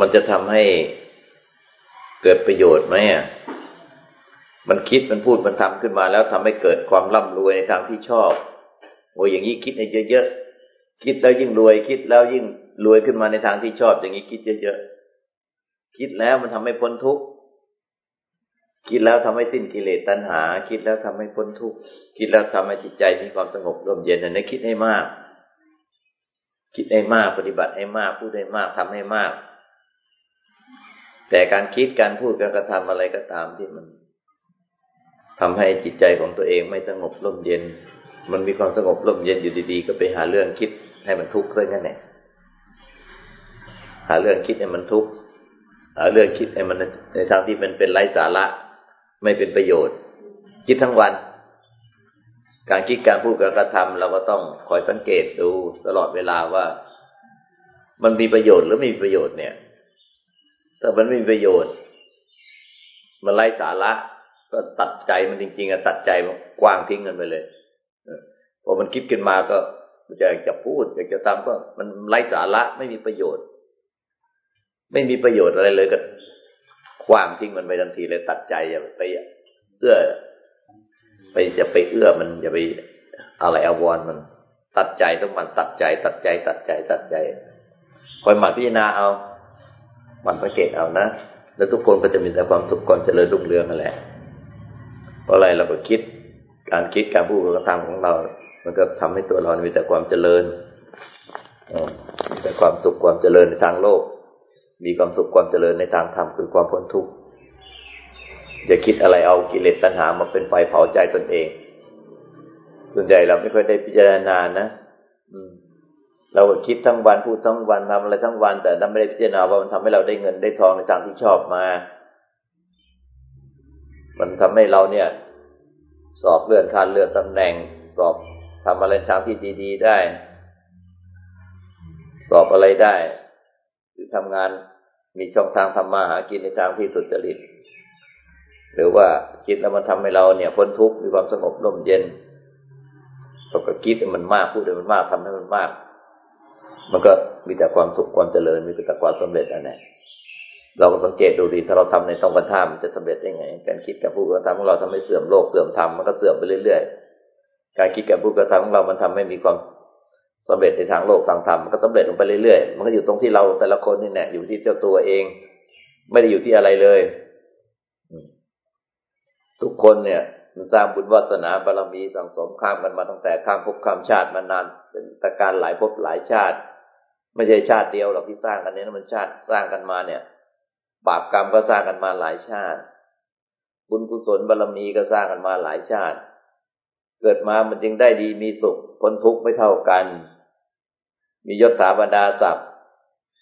มันจะทำให้เกิดประโยชน์ไหมอะมันคิดมันพูดมันทำขึ้นมาแล้วทำให้เกิดความร่ำรวยในทางที่ชอบโอ้ยอย่างนี้คิดให้เยอะๆคิดแล้วยิ่งรวย คิดแล้วยิ่งรวยขึ้นมาในทางที่ชอบ อย่างนี้คิดเยอะๆคิดแล้วมันทำให้พ้นทุกข์คิดแล้วทำให้สิ้นกิเลสตัณหา คิดแล้วทำให้พ้นทุกข์คิดแล้วทำให้จิตใจมีความสงบร่มเย็นอันนี้คิดให้มาก คิดให้มากปฏิบัติให้มากพูดให้มากทำให้มาก แต่การคิดการพูดการกระทำอะไรก็ตามที่มันทำให้จิตใจของตัวเองไม่สงบร่มเย็น มันมีความสงบร่มเย็นอยู่ดีๆ ก็ไปหาเรื่องคิดให้มันทุกข์ซะงั้นแหละหาเรื่องคิดให้มันทุกข์หาเรื่องคิดให้มันในทางที่มันเป็นไร้สาระ ไม่เป็นประโยชน์ คิดทั้งวัน การคิดการพูดการกระทำเราก็ต้องคอยสังเกตดูตลอดเวลาว่า มันมีประโยชน์หรือไม่มีประโยชน์เนี่ย ถ้ามันไม่มีประโยชน์ มันไร้สาระ ก็ตัดใจมันจริง ๆอะตัดใจมันกว้างทิ้งกันไปเลยพอมันคิดขึ้นมาก็อยากจะพูดอยากจะทำก็ มันไร้สาระไม่มีประโยชน์ ไม่มีประโยชน์อะไรเลยก็ความทิ้งมันไปทันทีเลยตัดใจอย่าไปเอื้อ ไปจะไปเอื้อมันอย่าไปอะไรอววรมัน ตัดใจต้องมันตัดใจ ตัดใจ ตัดใจ ตัดใจคอยหมั่นพิจารณาเอา มันสังเกตเอานะ แล้วทุกคนก็จะมีแต่ความสุขความเจริญรุ่งเรืองนั่นแหละ เพราะอะไรเราก็คิด การคิดการพูดการทำของเรา มันก็ทำให้ตัวเรา มีแต่ความเจริญมีแต่ความสุขความเจริญในทางโลก มีความสุขความเจริญในทางธรรมคือความพ้นทุกข์อย่าคิดอะไรเอากิเลสตัณหามาเป็นไฟเผาใจตนเอง ส่วนใหญ่เราไม่ค่อยได้พิจารณานะ เราก็คิดทั้งวันพูดทั้งวันทำอะไรทั้งวัน แต่เราไม่ได้พิจารณาว่ามันทำให้เราได้เงินได้ทองในทางที่ชอบมา มันทำให้เราเนี่ย สอบเลื่อนคันเลื่อนตำแหน่ง สอบทำอะไรทางที่ดีๆได้ สอบอะไรได้ หรือทำงานมีช่องทางทำมาหากินในทางที่สุจริตหรือว่าคิดแล้วมันทำให้เราเนี่ยพ้นทุกข์มีความสงบร่มเย็นเราก็คิดมันมากพูดมันมากทำให้มันมาก มันก็มีแต่ความสุขความเจริญมีแต่ความสำเร็จอันไหนเราก็สังเกตดูดีถ้าเราทำในตรงกันข้ามันจะสำเร็จได้ไง การคิดกับพูดกับทำของเราทำให้เสื่อมโลกเสื่อมธรรมมันก็เสื่อมไปเรื่อยๆ การคิดกับพูดกับทำของเรามันทำให้มีความสำเร็จในทางโลกทางธรรมมันก็สำเร็จลงไปเรื่อยๆ มันก็อยู่ตรงที่เราแต่ละคนนี่แหละอยู่ที่เจ้าตัวเอง ไม่ได้อยู่ที่อะไรเลย ทุกคนเนี่ยมันสร้างบุญวาสนาบารมีสังสมข้ามกันมาตั้งแต่ข้ามภพข้ามชาติมานานเป็นตะการหลายภพหลายชาติ ไม่ใช่ชาติเดียวหรอกที่สร้างกันเนี่ยมันชาติสร้างกันมาเนี่ย บาปกรรมก็สร้างกันมาหลายชาติ บุญกุศลบารมีก็สร้างกันมาหลายชาติ เกิดมามันจึงได้ดีมีสุขพ้นทุกข์ไม่เท่ากัน มียศถาบรรดาศักดิ์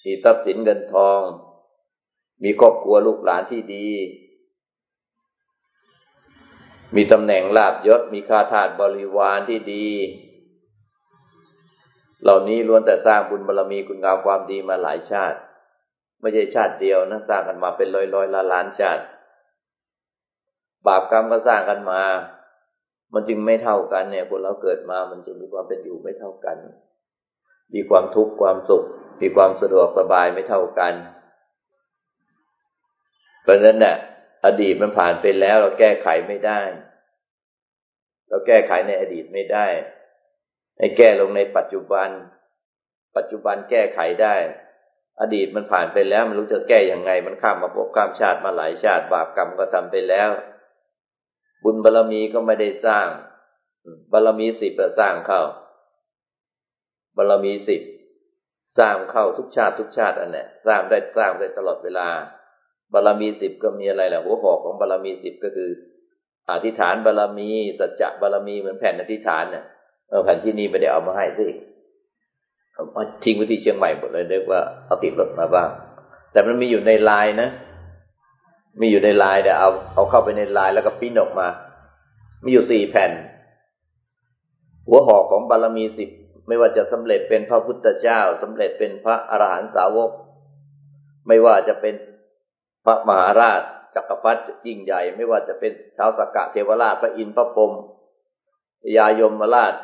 มีทรัพย์สินเงินทอง มีครอบครัวลูกหลานที่ดี มีตำแหน่งลาบยศมีค่าทาสบริวารที่ดี เหล่านี้ล้วนแต่สร้างบุญบารรมีคุณงามความดีมาหลายชาติ ไม่ใช่ชาติเดียวนะสร้างกันมาเป็นร้อยร้อยล้านล้านชาติ บาปกรรมก็สร้างกันมา มันจึงไม่เท่ากันเนี่ยคนเราเกิดมามันจึงมีความเป็นอยู่ไม่เท่ากัน มีความทุกข์ความสุข มีความสะดวกสบายไม่เท่ากันเพราะนั้นเนี่ยอดีตมันผ่านไปแล้วเราแก้ไขไม่ได้ เราแก้ไขในอดีตไม่ได้ ให้แก้ลงในปัจจุบัน ปัจจุบันแก้ไขได้ อดีตมันผ่านไปแล้วมันรู้จะแก้ยังไง มันข้ามมาพบข้ามชาติมาหลายชาติบาปกรรมก็ทำไปแล้ว บุญบารรมีก็ไม่ได้สร้างบารรมีสิบสร้างเข้าบารมีสิบสร้างเข้าทุกชาติทุกชาติอันเนี้ยสร้างได้สร้างได้ตลอดเวลาบารมีสิบก็มีอะไรแหละหัวหอกของบารมีสิบก็คือ อธิษฐานบารมี สัจจะบารมีเหมือนแผ่นอธิษฐานเนี่ย แผ่นที่นี่ไม่ได้เอามาให้สิเอาทิ้งไว้ที่เชียงใหม่หมดเลยเรียกว่าเอาติดรถมาบ้าง แต่มันมีอยู่ในลายนะ มีอยู่ในลายแต่เอาเอาเข้าไปในลายแล้วก็ปิ้นออกมา มีอยู่สี่แผ่น หัวหอกของบารมีสิบไม่ว่าจะสำเร็จเป็นพระพุทธเจ้าสำเร็จเป็นพระอรหันตสาวก ไม่ว่าจะเป็นพระมหาราชจักรพรรดิยิ่งใหญ่ ไม่ว่าจะเป็นชาวสกกะเทวราชพระอินทร์พระพรหมยายมราช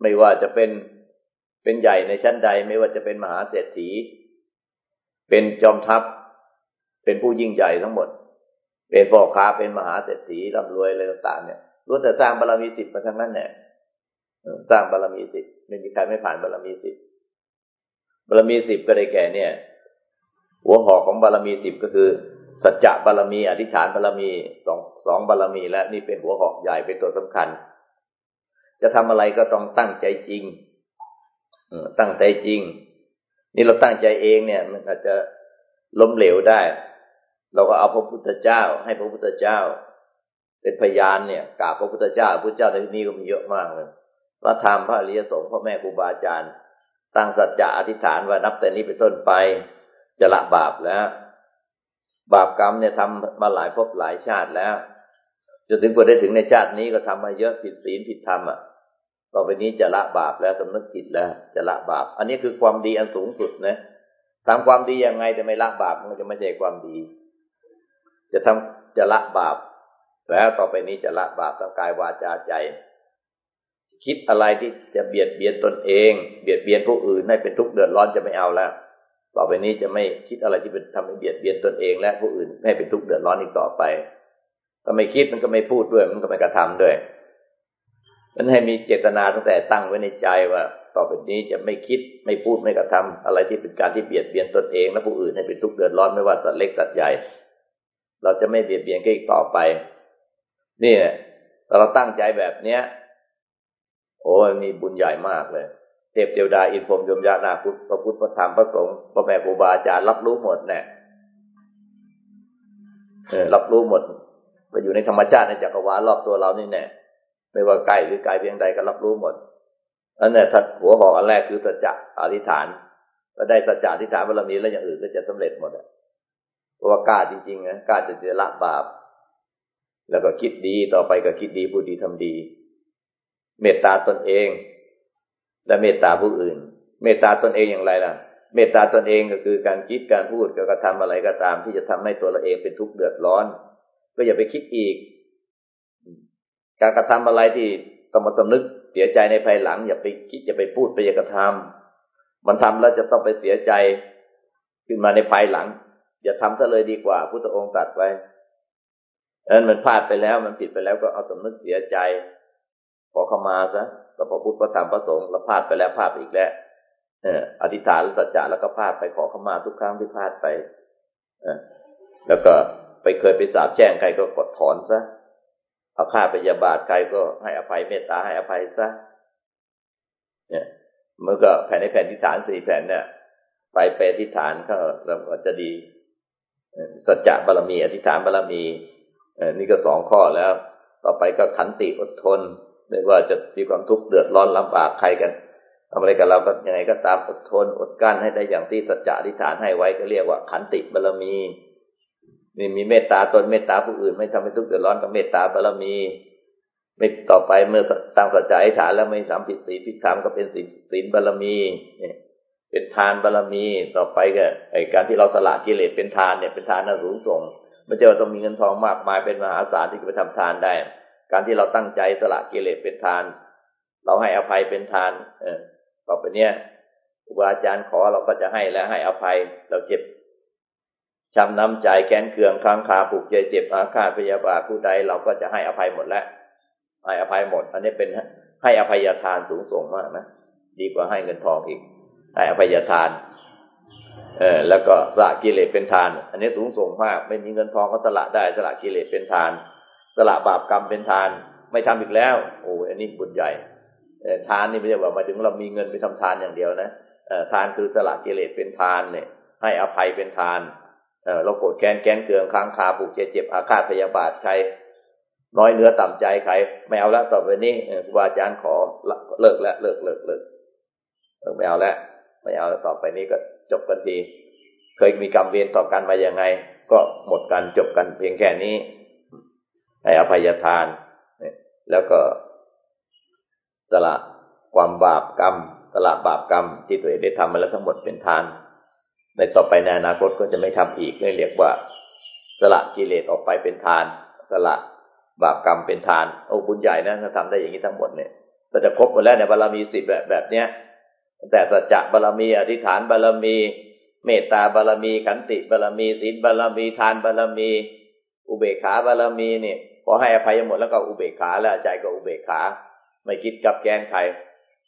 ไม่ว่าจะเป็นเป็นใหญ่ในชั้นใด ไม่ว่าจะเป็นมหาเศรษฐี เป็นจอมทัพ เป็นผู้ยิ่งใหญ่ทั้งหมด เป็นพ่อค้าเป็นมหาเศรษฐีร่ำรวยอะไรต่างๆเนี่ยรู้แต่สร้างบารมีสิบมาทั้งนั้นเนี่ยสร้างบารมีสิบไม่มีใครไม่ผ่านบารมีสิบบารมีสิบก็ได้แก่เนี่ย หัวหอกของบารมีสิบก็คือ สัจจะบารมี อธิษฐานบารมีสองสองบารมี และนี่เป็นหัวหอกใหญ่เป็นตัวสำคัญ จะทำอะไรก็ต้องตั้งใจจริงตั้งใจจริง นี่เราตั้งใจเองเนี่ย มันอาจจะล้มเหลวได้ เราก็เอาพระพุทธเจ้า ให้พระพุทธเจ้า เป็นพยานเนี่ยกราบพระพุทธเจ้าพระพุทธเจ้าในที่นี้ก็มีเยอะมากเลยพระธรรมพระอริยสงฆ์พ่อแม่ครูบาอาจารย์ตั้งสัจจะอธิษฐานว่านับแต่นี้เป็นต้นไป จะละบาปแล้ว บาปกรรมเนี่ยทำมาหลายภพหลายชาติแล้ว จนถึงพอได้ถึงในชาตินี้ก็ทำมาเยอะผิดศีลผิดธรรมอะต่อไปนี้จะละบาปแล้วสำนึกผิดแล้ว จะละบาป อันนี้คือความดีอันสูงสุดนะทำความดียังไงจะไม่ละบาปมันจะไม่ใช่ความดี จะทำจะละบาป แล้วต่อไปนี้จะละบาปทั้งกายวาจาใจ คิดอะไรที่จะเบียดเบียนตนเอง เบียดเบียนผู้อื่นให้เป็นทุกข์เดือดร้อนจะไม่เอาแล้ว ต่อไปนี้จะไม่คิดอะไรที่เป็นทำให้เบียดเบียนตนเอง และผู้อื่นให้เป็นทุกข์เดือดร้อนอีกต่อไป ก็ไม่คิดมันก็ไม่พูดด้วย มันก็ไม่กระทำด้วย มันให้มีเจตนาตั้งแต่ตั้งไว้ในใจว่า ต่อไปนี้จะไม่คิดไม่พูดไม่กระทำอะไรที่เป็นการที่เบียดเบียนตนเองและผู้อื่นให้เป็นทุกข์เดือดร้อนไม่ว่าสัตว์เล็กสัตว์ใหญ่ เราจะไม่เบียดเบียนกันอีกต่อไป นี่เราตั้งใจแบบเนี้ย โอ้มีบุญใหญ่มากเลยเทพเทวดาอินพรมยมญานาพุทธพระพุทธพระธรรมพระสงฆ์พระแม่ครูบาอาจารย์รับรู้หมดแน่รับรู้หมด ไปอยู่ในธรรมชาติในจักรวาลรอบตัวเรานี่แน่ไม่ว่าไกล้หรือไกลเพียงใดก็รับรู้หมดอันนี้ถ้าหัวหอกอันแรกคือสัจจะอธิษฐานก็ได้สัจจะอธิษฐานบารมีแล้วอย่างอื่นก็จะสำเร็จหมดเพราะว่ากล้าจริงๆนะกล้าจะจะละบาป แล้วก็คิดดีต่อไปก็คิดดีพูดดีทำดี เมตตาตนเอง และเมตตาผู้อื่น เมตตาตนเองอย่างไรล่ะ เมตตาตนเองก็คือการคิดการพูดการกระทำอะไรก็ตาม ที่จะทำให้ตัวเราเองเป็นทุกข์เดือดร้อน ก็อย่าไปคิดอีก การกระทำอะไรที่ต้องมาตำนึกเสียใจในภายหลัง อย่าไปคิดอย่าไปพูดไปอย่ากระทำมันทำแล้วจะต้องไปเสียใจขึ้นมาในภายหลัง อย่าทำซะเลยดีกว่า พุทธองค์ตรัสไว้เออมันพลาดไปแล้วมันผิดไปแล้วก็เอาสำนึกเสียใจ ขอเข้ามาซะก็พอพุทธประธรรมประสงค์เราพลาดไปแล้วพลาดอีกแล้วเอออธิษฐานสัจจะแล้วก็พลาดไปขอเข้ามาทุกครั้งที่พลาดไป เออแล้วก็ ไปเคยไปสาบแช่งใครก็กดถอนซะเอาฆ่าพยาบาทใครก็ให้อภัยเมตตาให้อภัยซะเนี่ยมันก็แผ่นในแผ่นที่ฐานสี่แผ่นเนี่ยไปแปลที่ฐานก็เราจะดีสัจจะบารมี อธิษฐานบารมีนี่ก็สองข้อแล้ว ต่อไปก็ขันติอดทนไม่ว่าจะมีความทุกข์เดือดร้อนลำบากใครกันทำอะไรกับเราก็ยังไงก็ตามอดทนอดกั้นให้ได้อย่างที่สัจจะอธิษฐานให้ไว้ก็เรียกว่าขันติบารมี นี่มีเมตตาตนเมตตาผู้อื่น ไม่ทำให้ทุกข์เดือดร้อนกับเมตตาบารมีไม่ต่อไปเมื่อตั้งสัจจะอธิษฐานแล้วไม่ทำผิดศีลผิดธรรมก็เป็นศีลศีลบารมีเป็นทานบารมีต่อไปก็ไอการที่เราสละกิเลสเป็นทานเนี่ยเป็นทานน่าสูงส่งไม่ใช่ว่าต้องมีเงินทองมากมายเป็นมหาศาลที่จะไปทำทานได้ การที่เราตั้งใจสละกิเลสเป็นทาน เราให้อภัยเป็นทาน เออต่อไปเนี้ยครูบาอาจารย์ขอเราก็จะให้และให้อภัย เราเจ็บ ช้ำน้ำใจแค้นเคืองค้างคาผูกใจเจ็บอาฆาตพยาบาทผู้ใดเราก็จะให้อภัยหมดแล้วให้อภัยหมด อันนี้เป็นให้อภัยทานสูงส่งมากนะดีกว่าให้เงินทองอีก ให้อภัยทาน เออแล้วก็สละกิเลสเป็นทาน อันนี้สูงส่งมาก ไม่มีเงินทองก็สละได้สละกิเลสเป็นทาน สละบาปกรรมเป็นทาน ไม่ทำอีกแล้ว โอ้อันนี้บุญใหญ่ทานนี่ไม่ใช่ว่ามาถึงเรามีเงินไปทำทานอย่างเดียวนะทานคือสละกิเลสเป็นทานเนี่ย ให้อภัยเป็นทาน เราโกรธแค้นแค้นเคืองค้างคาผูกเจ็บเจ็บอาฆาตพยาบาทใคร น้อยเนื้อต่ำใจใคร ไม่เอาล้วต่อไปนี้ครูบาอาจารย์ขอเลิกแล้วเลิกเลิกเลิกไม่เอาแล้วไม่เอาต่อไปนี้ก็จบกันที เคยมีกรรมเวรต่อกันมาอย่างไง ก็หมดกันจบกันเพียงแค่นี้ให้อภัยทาน แล้วก็สละความบาปกรรมสละบาปกรรมที่ตัวเองได้ทำมาแล้วทั้งหมดเป็นทาน ในต่อไปในอนาคตก็จะไม่ทำอีกเรียกว่า สละกิเลสออกไปเป็นทาน สละบาปกรรมเป็นทานโอ้บุญใหญ่นะถ้าทำได้อย่างนี้ทั้งหมดเนี่ยก็จะครบหมดแล้วในบารมีสิบแบบแบบเนี้ยแต่สัจจะบารมีอธิษฐานบารมี เมตตาบารมีขันติบารมีศีลบารมีทานบารมี อุเบกขาบารมีเนี่ยพอให้อภัยหมดแล้วก็อุเบกขาแล้วใจก็อุเบกขา ไม่คิดกับแกนใคร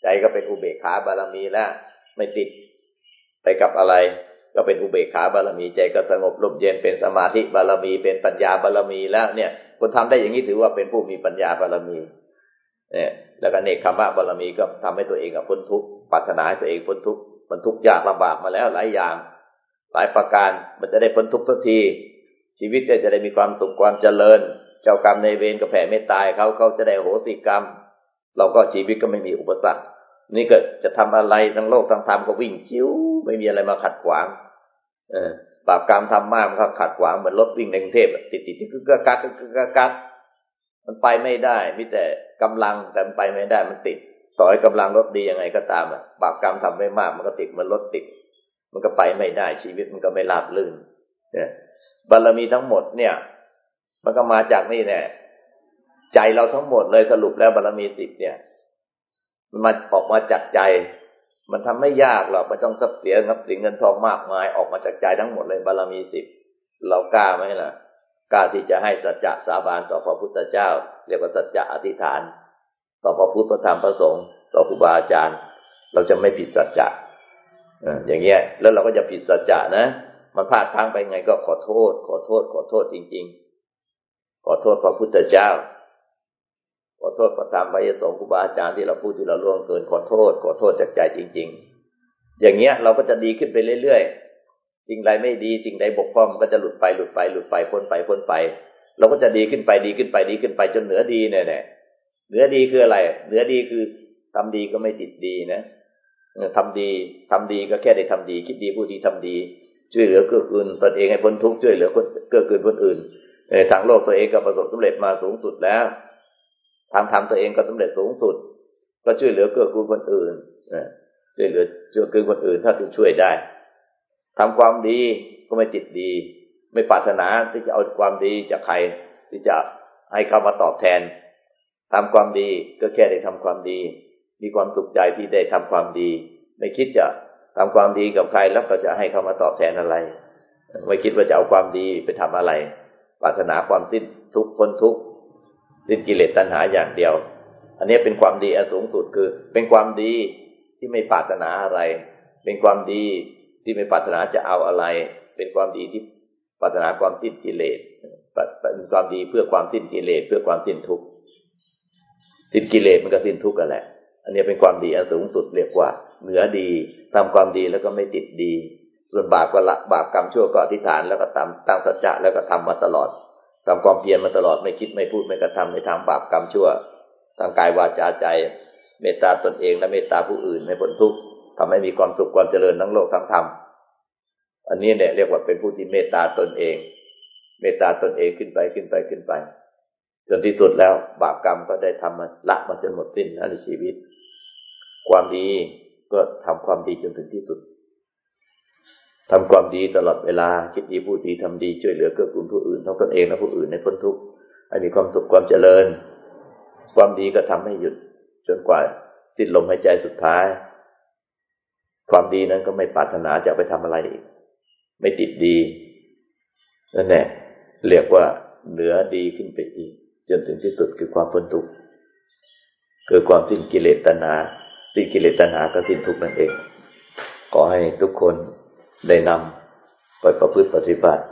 ใจก็เป็นอุเบกขาบารมีแล้วไม่ติดไปกับอะไร ก็เป็นอุเบกขาบารมีใจก็สงบลมเย็นเป็นสมาธิบารมีเป็นปัญญาบารมีแล้วเนี่ยคนทำได้อย่างนี้ถือว่าเป็นผู้มีปัญญาบารมีเนี่ยแล้วก็เนคขมะบารมีก็ทำให้ตัวเองกับพ้นทุกข์ปรารถนาให้ตัวเองพ้นทุกข์มันทุกข์ยากลำบากมาแล้วหลายอย่าง หลายประการมันจะได้พ้นทุกข์สักที ชีวิตก็จะได้มีความสุขความเจริญ เจ้ากรรมในเวรก็แผ่เมตตาเขาเขาจะได้โหสิกรรม เราก็ชีวิตก็ไม่มีอุปสรรคนี่ก็จะทำอะไรทั้งโลกทั้งธรรมก็วิ่งชิ้วไม่มีอะไรมาขัดขวาง บาปกรรมทำมากมันก็ขัดขวางเหมือนรถวิ่งในกรุงเทพติดติดกึกกกักกึกกักมันไปไม่ได้มีแต่กำลังแต่มันไปไม่ได้มันติดต่อให้กำลังรถดียังไงก็ตามอะบาปกรรมทำไม่มาก มันก็ติดมันรถติด มันก็ไปไม่ได้ชีวิตมันก็ไม่ราบลื่นเนี่ยบารมีทั้งหมดเนี่ย มันก็มาจากนี่แน่ใจเราทั้งหมดเลยสรุปแล้วบารมีสิบเนี่ย มันมาออกมาจากใจ มันทำไม่ยากหรอกมันต้องทรัพย์เสียทรัพย์สินเงินทองมากมายออกมาจากใจทั้งหมดเลยบารมีสิบเรากล้าไหมล่ะกล้าที่จะให้สัจจะสาบานต่อพระพุทธเจ้า เรียกว่าสัจจะอธิษฐาน ต่อพระพุทธธรรมพระสงฆ์ต่อครูบาอาจารย์ เราจะไม่ผิดสัจจะอย่างเงี้ย แล้วเราก็จะผิดสัจจะนะมันพลาดพังไปไงก็ขอโทษ ขอโทษ ขอโทษจริง ๆ ขอโทษพระพุทธเจ้า ขอโทษประตามไปยสงครูบาอาจารย์ที่เราพูดที่เราล่วงเกินขอโทษ ขอโทษจากใจจริง ๆ อย่างเงี้ยเราก็จะดีขึ้นไปเรื่อยๆสิ่งใดไม่ดีสิ่งใดบกพร่องมันก็จะหลุดไปหลุดไปหลุดไปพ้นไปพ้นไป เราก็จะดีขึ้นไปดีขึ้นไปดีขึ้นไปจนเหนือดีเนี่ยแน่เหนือดีคืออะไร เหนือดีคือทำดีก็ไม่ติดดีนะทำดีทำดีก็แค่ได้ทำดี คิดดีพูดดีทำดี ช่วยเหลือเกื้อกูลตนเองให้พ้นทุกข์ช่วยเหลือคนเกื้อกูลคนอื่นทางโลกตัวเองก็ประสบสำเร็จมาสูงสุดแล้ว ทำทำตัวเองก็สำเร็จสูงสุด ก็ช่วยเหลือเกื้อกูลคนอื่นช่วยเหลือช่วยเกื้อคนอื่นถ้าที่ช่วยได้ทำความดีก็ไม่ติดดี ไม่ปรารถนาที่จะเอาความดีจากใครที่จะให้เขามาตอบแทนทำความดีก็แค่ได้ทำความดี มีความสุขใจที่ได้ทำความดี ไม่คิดจะทำความดีกับใครแล้วก็จะให้เขามาตอบแทนอะไร ไม่คิดว่าจะเอาความดีไปทำอะไร ปรารถนาความสิ้นทุกข์พ้นทุกข์ สิ้นกิเลสตัณหาอย่างเดียว อันนี้เป็นความดีอันสูงสุดคือ เป็นความดีที่ไม่ปรารถนาอะไร เป็นความดีที่ไม่ปรารถนาจะเอาอะไร เป็นความดีที่ปรารถนาความสิ้นกิเลสเป็นความดีเพื่อความสิ้นกิเลสเพื่อความสิ้นทุกข์สิ้นกิเลสมันก็สิ้นทุกข์กันแหละ อันนี้เป็นความดีอันสูงสุดเรียกว่า เหนือดีทำความดีแล้วก็ไม่ติดดี ส่วนบาปก็ละบาปกรรมชั่วก็อธิษฐานแล้วก็ตามตั้งสัจจะแล้วก็ทำมาตลอด ทำความเพียรมาตลอดไม่คิดไม่พูดไม่กระทำในทางบาปกรรมชั่วทางกายวาจาใจ เมตตาตนเองและเมตตาผู้อื่นให้พ้นทุกข์ทำให้มีความสุขความเจริญทั้งโลกทั้งธรรมอันนี้เนี่ยเรียกว่าเป็นผู้ที่เมตตาตนเอง เมตตาตนเองขึ้นไปขึ้นไปขึ้นไป จนที่สุดแล้วบาปกรรมก็ได้ทำมาละมาจนหมดสิ้นในชีวิต ความดีก็ทำความดีจนถึงที่สุด ทำความดีตลอดเวลาคิดดีพูดดีทำดีช่วยเหลือเกื้อกูลผู้อื่นทั้งตนเองและผู้อื่นในพ้นทุกข์ให้มีความสุขความเจริญ ความดีก็ทำให้หยุดจนกว่าสิ้นลมหายใจสุดท้าย ความดีนั้นก็ไม่ปรารถนาจะไปทำอะไรอีก ไม่ติดดีนั่นแหละเรียกว่าเหนือดีขึ้นไปอีก จนถึงที่สุดคือความพ้นทุกข์คือความสิ้นกิเลสตัณหาสิ้นกิเลสตัณหาก็สิ้นทุกข์นั่นเอง ขอให้ทุกคน ได้นำไปประพฤติปฏิบัติ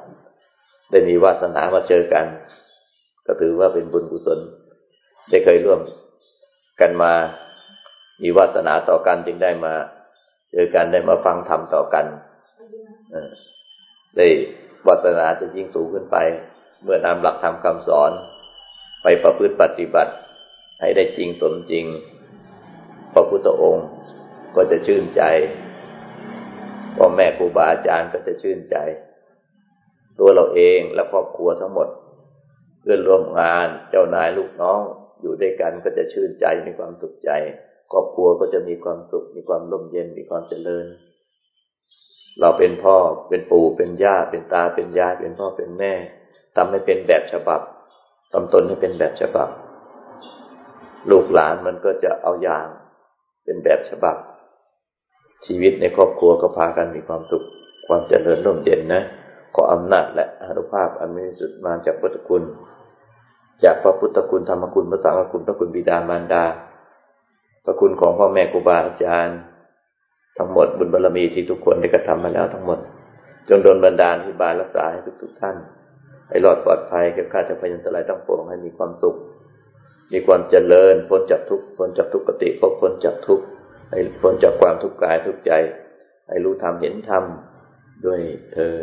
ได้มีวาสนามาเจอกัน ก็ถือว่าเป็นบุญกุศล ได้เคยร่วมกันมา มีวาสนาต่อกันจึงได้มา เจอกันได้มาฟังธรรมต่อกันได้วาสนาจะยิ่งสูงขึ้นไป เมื่อนำหลักธรรมคำสอน ไปประพฤติปฏิบัติ ให้ได้จริงสมจริงพระพุทธองค์ก็จะชื่นใจ พ่อแม่ครูบาอาจารย์ก็จะชื่นใจ ตัวเราเองและครอบครัวทั้งหมด เพื่อนร่วมงานเจ้านายลูกน้องอยู่ด้วยกันก็จะชื่นใจมีความสุขใจ ครอบครัวก็จะมีความสุข มีความลมเย็นมีความเจริญ เราเป็นพ่อเป็นปู่เป็นย่าเป็นตาเป็นยายเป็นพ่อเป็นแม่ทำให้เป็นแบบฉบับทำตนให้เป็นแบบฉบับ ลูกหลานมันก็จะเอาอย่างเป็นแบบฉบับ ชีวิตในครอบครัวก็พากันมีความสุขความเจริญร่มเย็นนะ ขออำนาจและอานุภาพอันมีสุดมาจากพุทธคุณ จากพระพุทธคุณธรรมคุณพระสังฆคุณพระคุณบิดามารดา พระคุณของพ่อแม่ครูบาอาจารย์ ทั้งหมดบุญบารรมีที่ทุกคนได้กระทำมาแล้วทั้งหมด จงโดนบันดาลที่บารักษาให้ทุกๆท่านให้รอดปลอดภัยเก็บค่าจากพยันตรายตั้งปวงให้มีความสุข มีความเจริญพ้นจากทุกพ้นจากทุกขติพ้นจากทุก ให้พ้นจากความทุกข์กายทุกใจ ให้รู้ธรรมเห็นธรรมด้วยเธอ